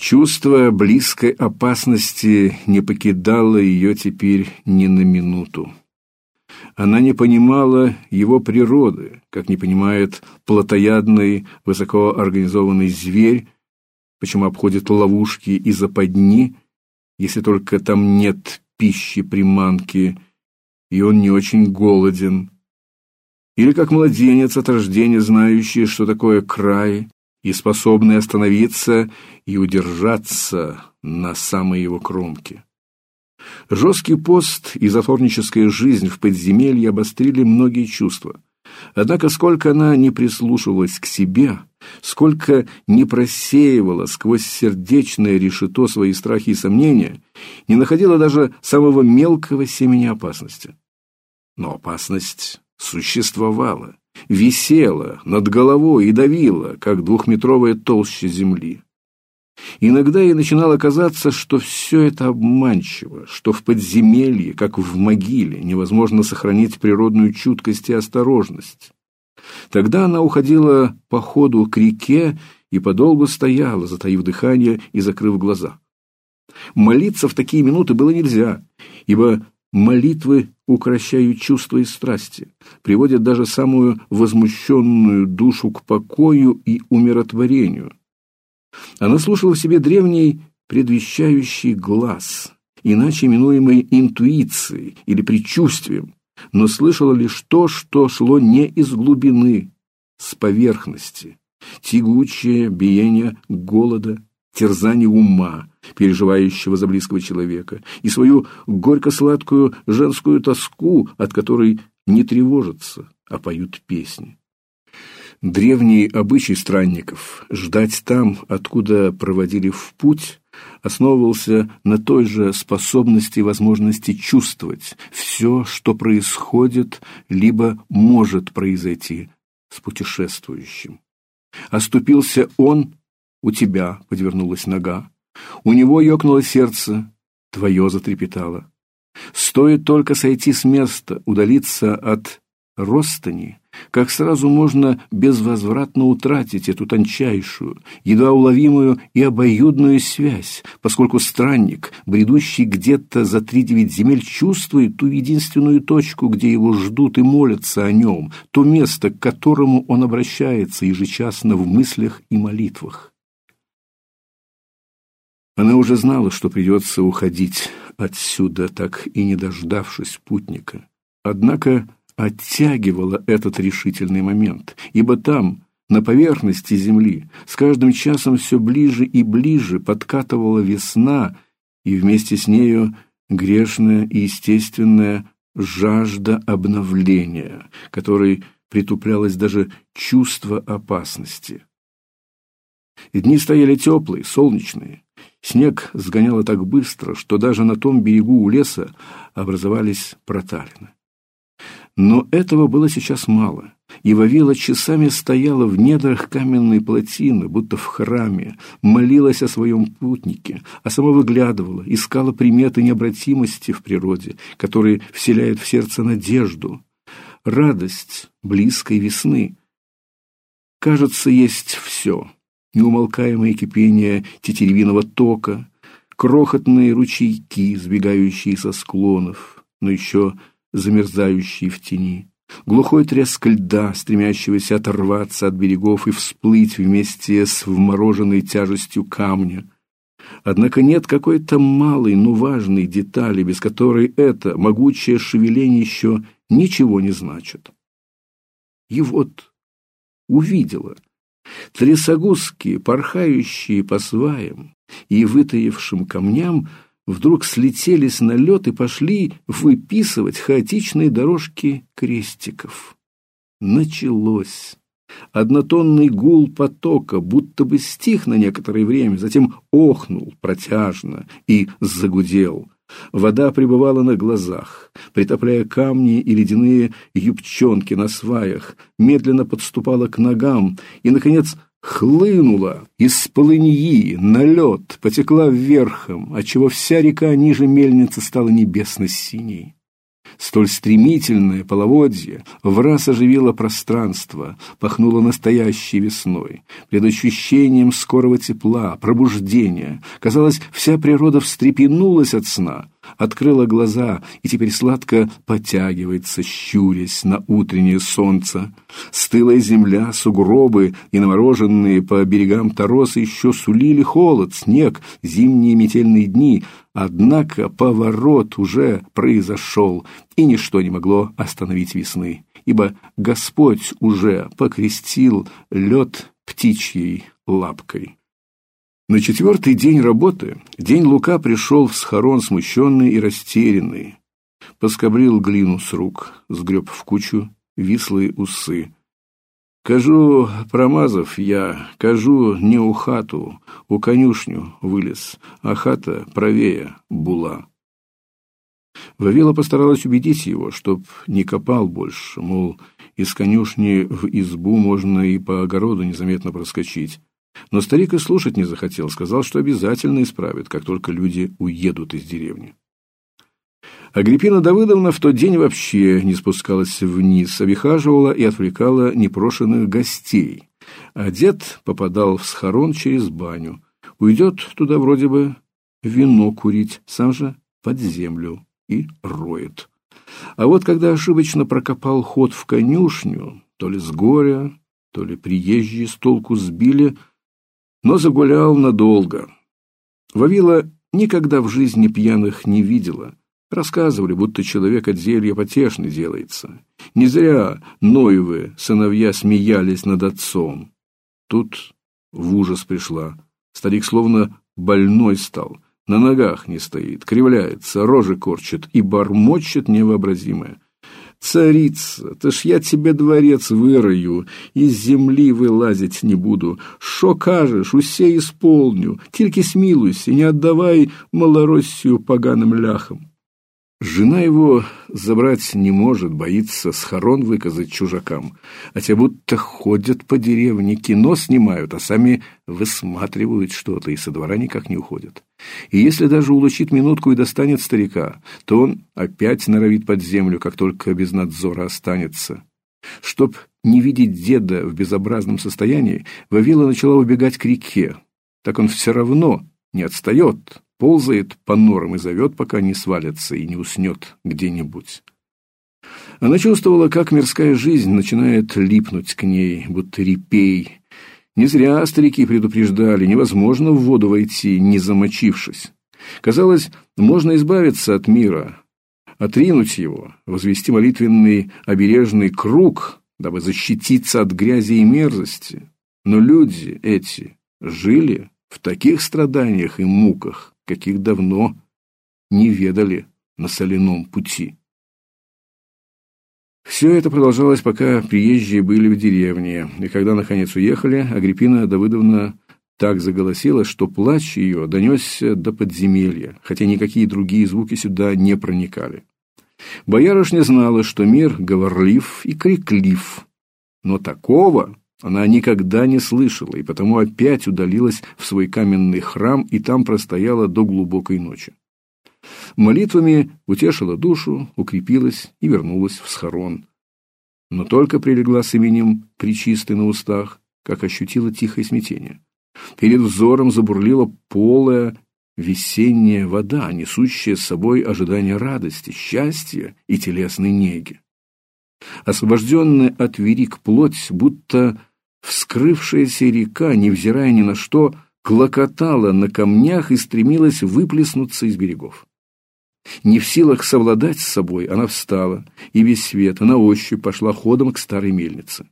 Чувство близкой опасности не покидало ее теперь ни на минуту. Она не понимала его природы, как не понимает плотоядный, высокоорганизованный зверь, почему обходит ловушки и западни, если только там нет пищи приманки, и он не очень голоден. Или как младенец от рождения знающий, что такое край, и способный остановиться и удержаться на самой его кромке. Жесткий пост и затворническая жизнь в подземелье обострили многие чувства. Однако сколько она не прислушивалась к себе, сколько не просеивала сквозь сердечное решето свои страхи и сомнения, не находила даже самого мелкого семени опасности. Но опасность существовала, висела над головой и давила, как двухметровая толща земли. Иногда ей начинало казаться, что все это обманчиво, что в подземелье, как в могиле, невозможно сохранить природную чуткость и осторожность. Тогда она уходила по ходу к реке и подолгу стояла, затаив дыхание и закрыв глаза. Молиться в такие минуты было нельзя, ибо молитвы укращают чувства и страсти, приводят даже самую возмущенную душу к покою и умиротворению. Она слушала в себе древний предвещающий глаз, иначе именуемый интуицией или предчувствием, но слышала лишь то, что шло не из глубины, с поверхности, тягучее биение голода, терзание ума, переживающего за близкого человека, и свою горько-сладкую женскую тоску, от которой не тревожатся, а поют песни. Древний обычай странников ждать там, откуда проводили в путь, основывался на той же способности и возможности чувствовать все, что происходит, либо может произойти с путешествующим. Оступился он, у тебя подвернулась нога, у него ёкнуло сердце, твое затрепетало. Стоит только сойти с места, удалиться от Ростани, как сразу можно безвозвратно утратить эту тончайшую, едва уловимую и обоюдную связь, поскольку странник, бредущий где-то за три девять земель, чувствует ту единственную точку, где его ждут и молятся о нем, то место, к которому он обращается ежечасно в мыслях и молитвах. Она уже знала, что придется уходить отсюда, так и не дождавшись путника. Однако оттягивала этот решительный момент, ибо там, на поверхности земли, с каждым часом все ближе и ближе подкатывала весна, и вместе с нею грешная и естественная жажда обновления, которой притуплялось даже чувство опасности. И дни стояли теплые, солнечные. Снег сгоняло так быстро, что даже на том берегу у леса образовались проталины. Но этого было сейчас мало, и Вавила часами стояла в недрах каменной плотины, будто в храме, молилась о своем путнике, а сама выглядывала, искала приметы необратимости в природе, которые вселяют в сердце надежду, радость близкой весны. Кажется, есть все. Неумолкаемое кипение тетеревиного тока, крохотные ручейки, сбегающие со склонов, но еще замерзающий в тени, глухой треск льда, стремящегося оторваться от берегов и всплыть вместе с вмороженной тяжестью камня. Однако нет какой-то малой, но важной детали, без которой это могучее шевеление еще ничего не значит. И вот увидела трясогузки, порхающие по сваям и вытаившим камням, вдруг слетелись на лед и пошли выписывать хаотичные дорожки крестиков. Началось. Однотонный гул потока будто бы стих на некоторое время, затем охнул протяжно и загудел. Вода пребывала на глазах, притопляя камни и ледяные юбчонки на сваях, медленно подступала к ногам и, наконец, хлынула из полыньи на лед, потекла вверхом, отчего вся река ниже мельницы стала небесно-синей. Столь стремительное половодье в раз оживило пространство, пахнуло настоящей весной, предощущением скорого тепла, пробуждения. Казалось, вся природа встрепенулась от сна, открыла глаза и теперь сладко потягивается, щурясь на утреннее солнце. Стылая земля, сугробы и намороженные по берегам торосы еще сулили холод, снег, зимние метельные дни, однако поворот уже произошел, и ничто не могло остановить весны, ибо Господь уже покрестил лед птичьей лапкой. На четвертый день работы день Лука пришел в схорон смущенный и растерянный. Поскоблил глину с рук, сгреб в кучу вислые усы. Кажу, промазав я, кажу, не у хату, у конюшню вылез, а хата правее була. Вавила постаралась убедить его, чтоб не копал больше, мол, из конюшни в избу можно и по огороду незаметно проскочить. Но старик и слушать не захотел, сказал, что обязательно исправит, как только люди уедут из деревни. Агриппина Давыдовна в тот день вообще не спускалась вниз, обихаживала и отвлекала непрошенных гостей. А дед попадал в схорон через баню. Уйдет туда вроде бы вино курить, сам же под землю и роет. А вот когда ошибочно прокопал ход в конюшню, то ли с горя, то ли приезжие с толку сбили – но загулял надолго. Вавила никогда в жизни пьяных не видела. Рассказывали, будто человек от зелья потешный делается. Не зря Ноевы сыновья смеялись над отцом. Тут в ужас пришла. Старик словно больной стал, на ногах не стоит, кривляется, рожи корчит и бормочет невообразимое. Царица, то ж я тебе дворец вырою, из земли вылазить не буду. Шо кажешь, усе исполню, тільки смилуйся, не отдавай Малороссию поганым ляхам. Жена его забрать не может, боится схорон выказать чужакам. А те будто ходят по деревне, кино снимают, а сами высматривают что-то и со двора никак не уходят. И если даже улучит минутку и достанет старика, то он опять норовит под землю, как только без надзора останется. Чтоб не видеть деда в безобразном состоянии, Вавила начала убегать к реке. Так он все равно не отстает, ползает по норам и зовет, пока не свалится и не уснет где-нибудь. Она чувствовала, как мирская жизнь начинает липнуть к ней, будто репей. Не зря старики предупреждали, невозможно в воду войти, не замочившись. Казалось, можно избавиться от мира, отринуть его, возвести молитвенный обережный круг, дабы защититься от грязи и мерзости. Но люди эти жили в таких страданиях и муках, каких давно не ведали на соляном пути. Все это продолжалось, пока приезжие были в деревне, и когда наконец уехали, Агриппина Давыдовна так заголосила, что плач ее донесся до подземелья, хотя никакие другие звуки сюда не проникали. Боярышня знала, что мир говорлив и криклив, но такого она никогда не слышала, и потому опять удалилась в свой каменный храм и там простояла до глубокой ночи. Молитвами утешила душу, укрепилась и вернулась в схорон. Но только прилегла с именем Пречистой на устах, как ощутила тихое смятение. Перед взором забурлила полая весенняя вода, несущая с собой ожидание радости, счастья и телесной неги. Освобожденная от верик плоть, будто Вскрывшаяся река, невзирая ни на что, клокотала на камнях и стремилась выплеснуться из берегов. Не в силах совладать с собой, она встала и без света на ощупь пошла ходом к старой мельнице.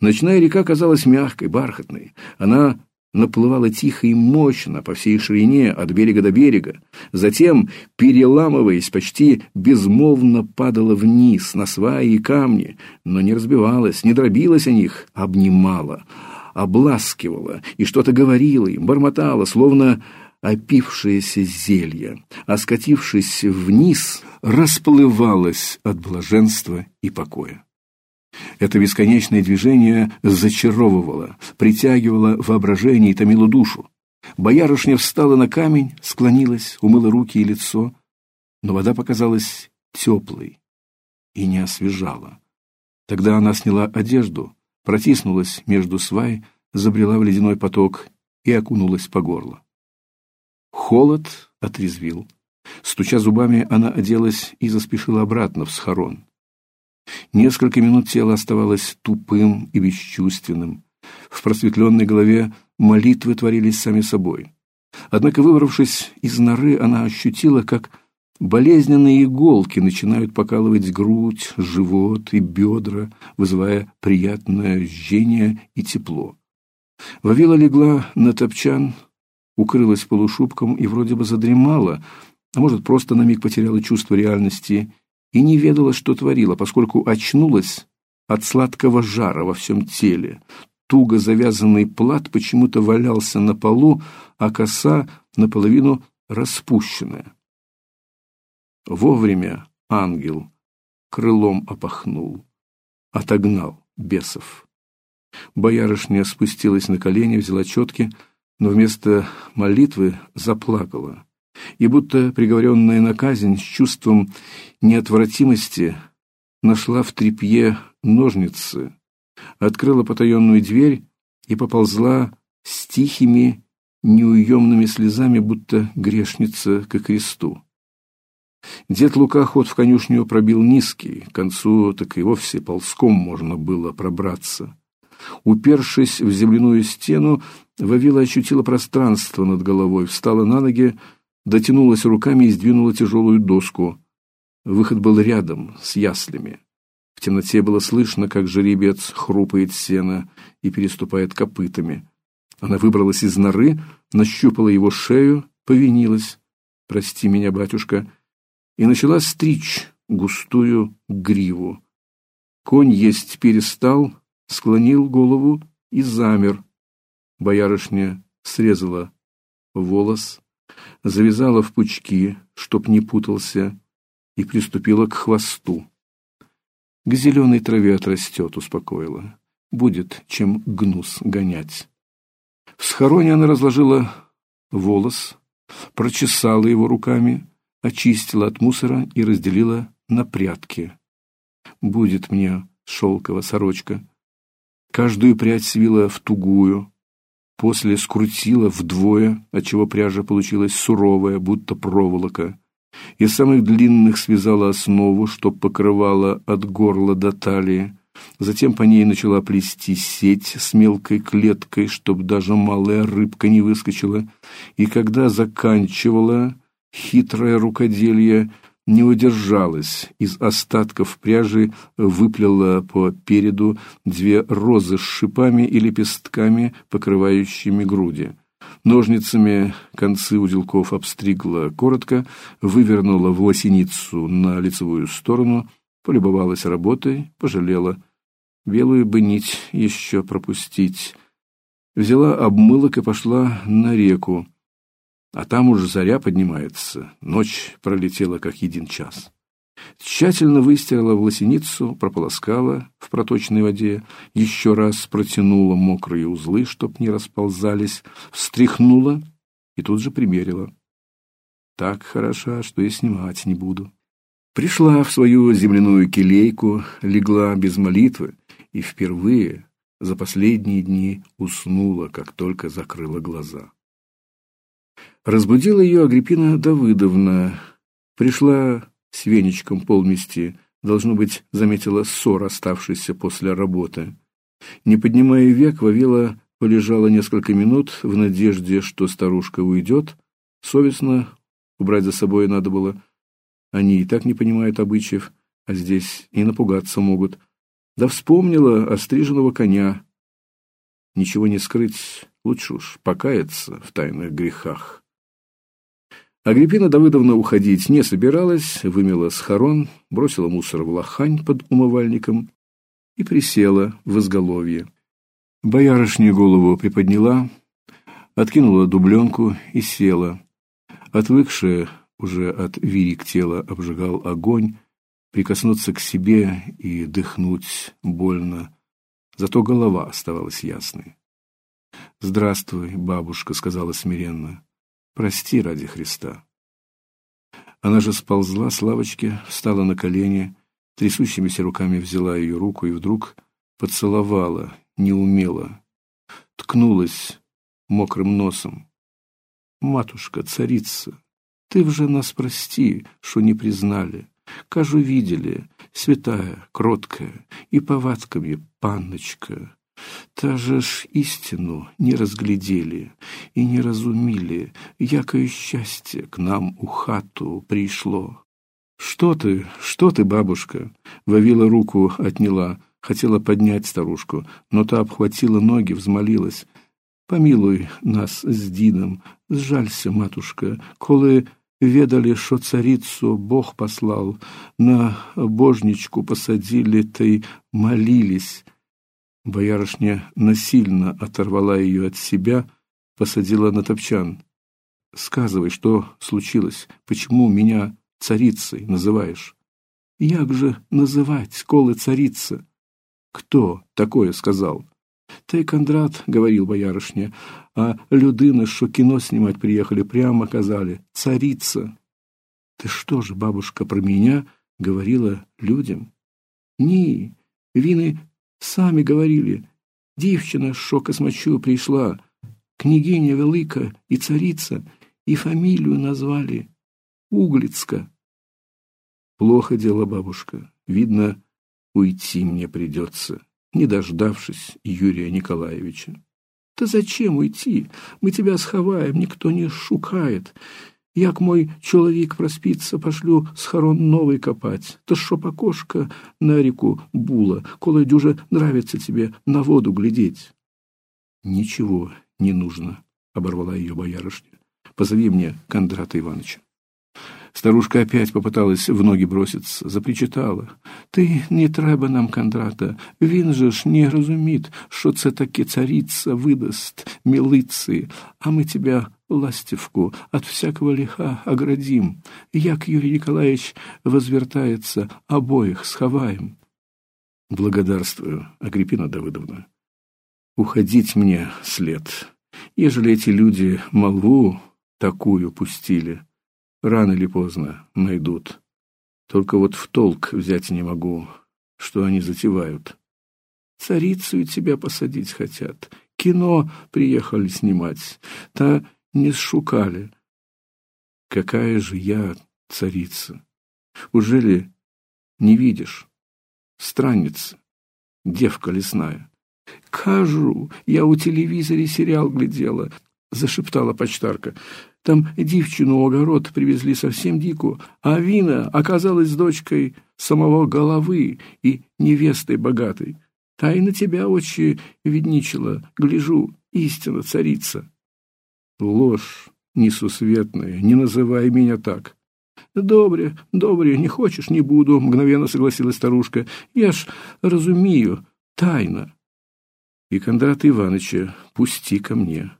Ночная река казалась мягкой, бархатной. Она наплывала тихо и мощно по всей ширине от берега до берега, затем, переламываясь, почти безмолвно падала вниз на сваи и камни, но не разбивалась, не дробилась о них, обнимала, обласкивала и что-то говорила им, бормотала, словно опившееся зелье, а скатившись вниз, расплывалась от блаженства и покоя. Это бесконечное движение зачаровывало, притягивало воображение и томило душу. Боярышня встала на камень, склонилась, умыла руки и лицо, но вода показалась теплой, и не освежало. Тогда она сняла одежду, протиснулась между свай, забрела в ледяной поток и окунулась по горло. Холод отрезвил. Стуча зубами, она оделась и заспешила обратно в схорон. Несколько минут тело оставалось тупым и бесчувственным. В просветленной голове молитвы творились сами собой. Однако, выбравшись из норы, она ощутила, как болезненные иголки начинают покалывать грудь, живот и бедра, вызывая приятное жжение и тепло. Вавила легла на топчан, укрылась полушубком и вроде бы задремала, а может, просто на миг потеряла чувство реальности и не ведала, что творила, поскольку очнулась от сладкого жара во всем теле. Туго завязанный плат почему-то валялся на полу, а коса наполовину распущенная. Вовремя ангел крылом опахнул, отогнал бесов. Боярышня спустилась на колени, взяла четки, но вместо молитвы заплакала и, будто приговоренная на казнь с чувством неотвратимости, нашла в тряпье ножницы, открыла потаенную дверь и поползла с тихими, неуемными слезами, будто грешница к кресту. Дед Лука ход в конюшню пробил низкий, к концу так и вовсе ползком можно было пробраться. Упершись в земляную стену, Вавила ощутила пространство над головой, встала на ноги, дотянулась руками и сдвинула тяжелую доску. Выход был рядом, с яслями. В темноте было слышно, как жеребец хрупает сено и переступает копытами. Она выбралась из норы, нащупала его шею, повинилась. «Прости меня, батюшка», и начала стричь густую гриву. Конь есть перестал, склонил голову и замер. Боярышня срезала волос, завязала в пучки, чтоб не путался, и приступила к хвосту. К зеленой траве отрастет, успокоила. Будет чем гнус гонять. В схороне она разложила волос, прочесала его руками, очистила от мусора и разделила на прядки. Будет мне шелковая сорочка. Каждую прядь свила в тугую, после скрутила вдвое, отчего пряжа получилась суровая, будто проволока. Из самых длинных связала основу, чтоб покрывала от горла до талии. Затем по ней начала плести сеть с мелкой клеткой, чтоб даже малая рыбка не выскочила. И когда заканчивала, хитрое рукоделье не удержалось, из остатков пряжи выплела по переду две розы с шипами и лепестками, покрывающими груди. Ножницами концы узелков обстригла коротко, вывернула в лосиницу на лицевую сторону, полюбовалась работой, пожалела. Белую бы нить еще пропустить. Взяла обмылок и пошла на реку. А там уже заря поднимается, ночь пролетела как един час. Тщательно выстирала в лосиницу, прополоскала в проточной воде, еще раз протянула мокрые узлы, чтоб не расползались, встряхнула и тут же примерила. Так хороша, что и снимать не буду. Пришла в свою земляную келейку, легла без молитвы и впервые за последние дни уснула, как только закрыла глаза. Разбудила ее Агриппина Давыдовна. Пришла с веничком полмести, должно быть, заметила ссор, оставшийся после работы. Не поднимая век, Вавила полежала несколько минут в надежде, что старушка уйдет. Совестно убрать за собой надо было. Они и так не понимают обычаев, а здесь и напугаться могут. Да вспомнила остриженного коня. Ничего не скрыть, лучше уж покаяться в тайных грехах. Агриппина Давыдовна уходить не собиралась, вымела схорон, бросила мусор в лохань под умывальником и присела в изголовье. Боярышня голову приподняла, откинула дубленку и села. Отвыкшая уже от вирик тела обжигал огонь, прикоснуться к себе и дыхнуть больно, зато голова оставалась ясной. «Здравствуй, бабушка», — сказала смиренно. «Прости ради Христа». Она же сползла с лавочки, встала на колени, Трясущимися руками взяла ее руку и вдруг поцеловала, неумело, ткнулась мокрым носом. Матушка, царица, ты вже нас прости, что не признали. Кажу, видели, святая, кроткая, и повадками панночка. Та же ж истину не разглядели и не разумели, якое счастье к нам у хату пришло. Что ты, что ты, бабушка? Вавила руку отняла, хотела поднять старушку, но та обхватила ноги, взмолилась. Помилуй нас с Дином, сжалься, матушка, коли ведали, что царицу Бог послал, на божничку посадили, й молились. Боярышня насильно оторвала ее от себя, посадила на топчан. Сказывай, что случилось? Почему меня царицей называешь? Як же называть, колы царица? Кто такое сказал? Й Кондрат, говорил боярышня, а людины, что кино снимать приехали, прямо казали «царица». Ты что же, бабушка, про меня говорила людям? Ні, вины сами говорили. Дівчина, що космачу пришла, княгиня велика и царица, и фамилию назвали Углицка. Плохо дело, бабушка. Видно, уйти мне придется не дождавшись Юрия Николаевича. «Та зачем уйти? Мы тебя сховаем, никто не шукает. Як мой чоловік проспится, пошлю схорон новый копать. Та чтоб окошко на реку була, коли дюже нравится тебе на воду глядеть». «Ничего не нужно», — оборвала ее боярышня. «Позови мне Кондрата Ивановича». Старушка опять попыталась в ноги броситься, запричитала. Ти не треба нам Кондрата, він же ж не розуміт, що це таки царица выдаст милицы, а мы тебя, ластівку, от всякого лиха оградим. Як Юрий Николаевич возвертается, обоих сховаем. Благодарствую, Агриппина Давыдовна. Уходить мне след. Ежели эти люди молву такую пустили, Рано или поздно найдут. Только вот в толк взять не могу, что они затевают. Царицу и тебя посадить хотят. Кино приехали снимать. Та не сшукали. Какая же я царица? Ужели не видишь? Странница, девка лесная. Кажу, я у телевизоре сериал глядела, зашептала почтарка. Там девчину в огород привезли совсем дикую, а Вина оказалась дочкой самого головы и невестой богатой. Та и на тебя очи видничала, гляжу, истина царица. Ложь несусветная, не называй меня так. Добре, добре, не хочешь, не буду, мгновенно согласилась старушка. Я ж разумею, тайна. И Кондрата Ивановича пусти ко мне.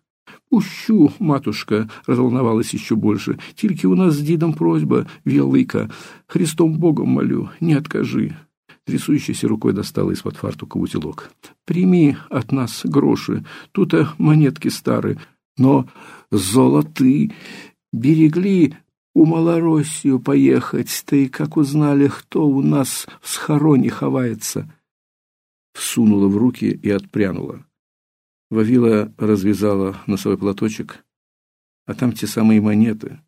Пущу, матушка, разволновалась еще больше. Тільки у нас с дідом просьба велика. Христом Богом молю, не откажи. Трясущейся рукой достала из-под фартука узелок. Прими от нас гроши. Тут монетки старые, но золоты. Берегли у Малороссию поехать, и как узнали, кто у нас в схороне ховается. Всунула в руки и отпрянула. Вавила развязала носовой платочек, а там те самые монеты,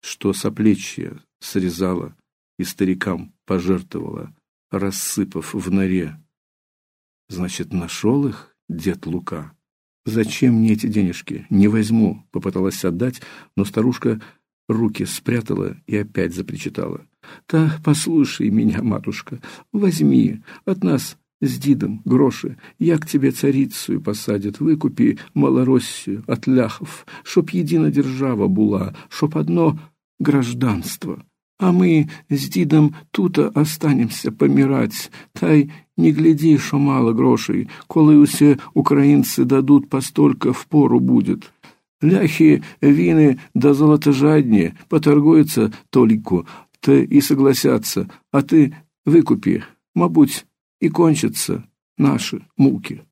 что соплечья срезала и старикам пожертвовала, рассыпав в норе. Значит, нашел их дед Лука. Зачем мне эти денежки? Не возьму, попыталась отдать, но старушка руки спрятала и опять запричитала. Та послушай меня, матушка, возьми от нас с дідом гроши, як тебе царицею посадят, викупі Малороссию от ляхов, чтоб едина держава була, чтоб одно гражданство. А мы с дідом тут останемся помирать, та й не гляди, що мало грошей, коли усе українці дадуть постолько впору будет. Ляхи, вины да золотожадні поторгуются толику, та и согласятся, а ты выкупи, мабуть, и кончатся наши муки.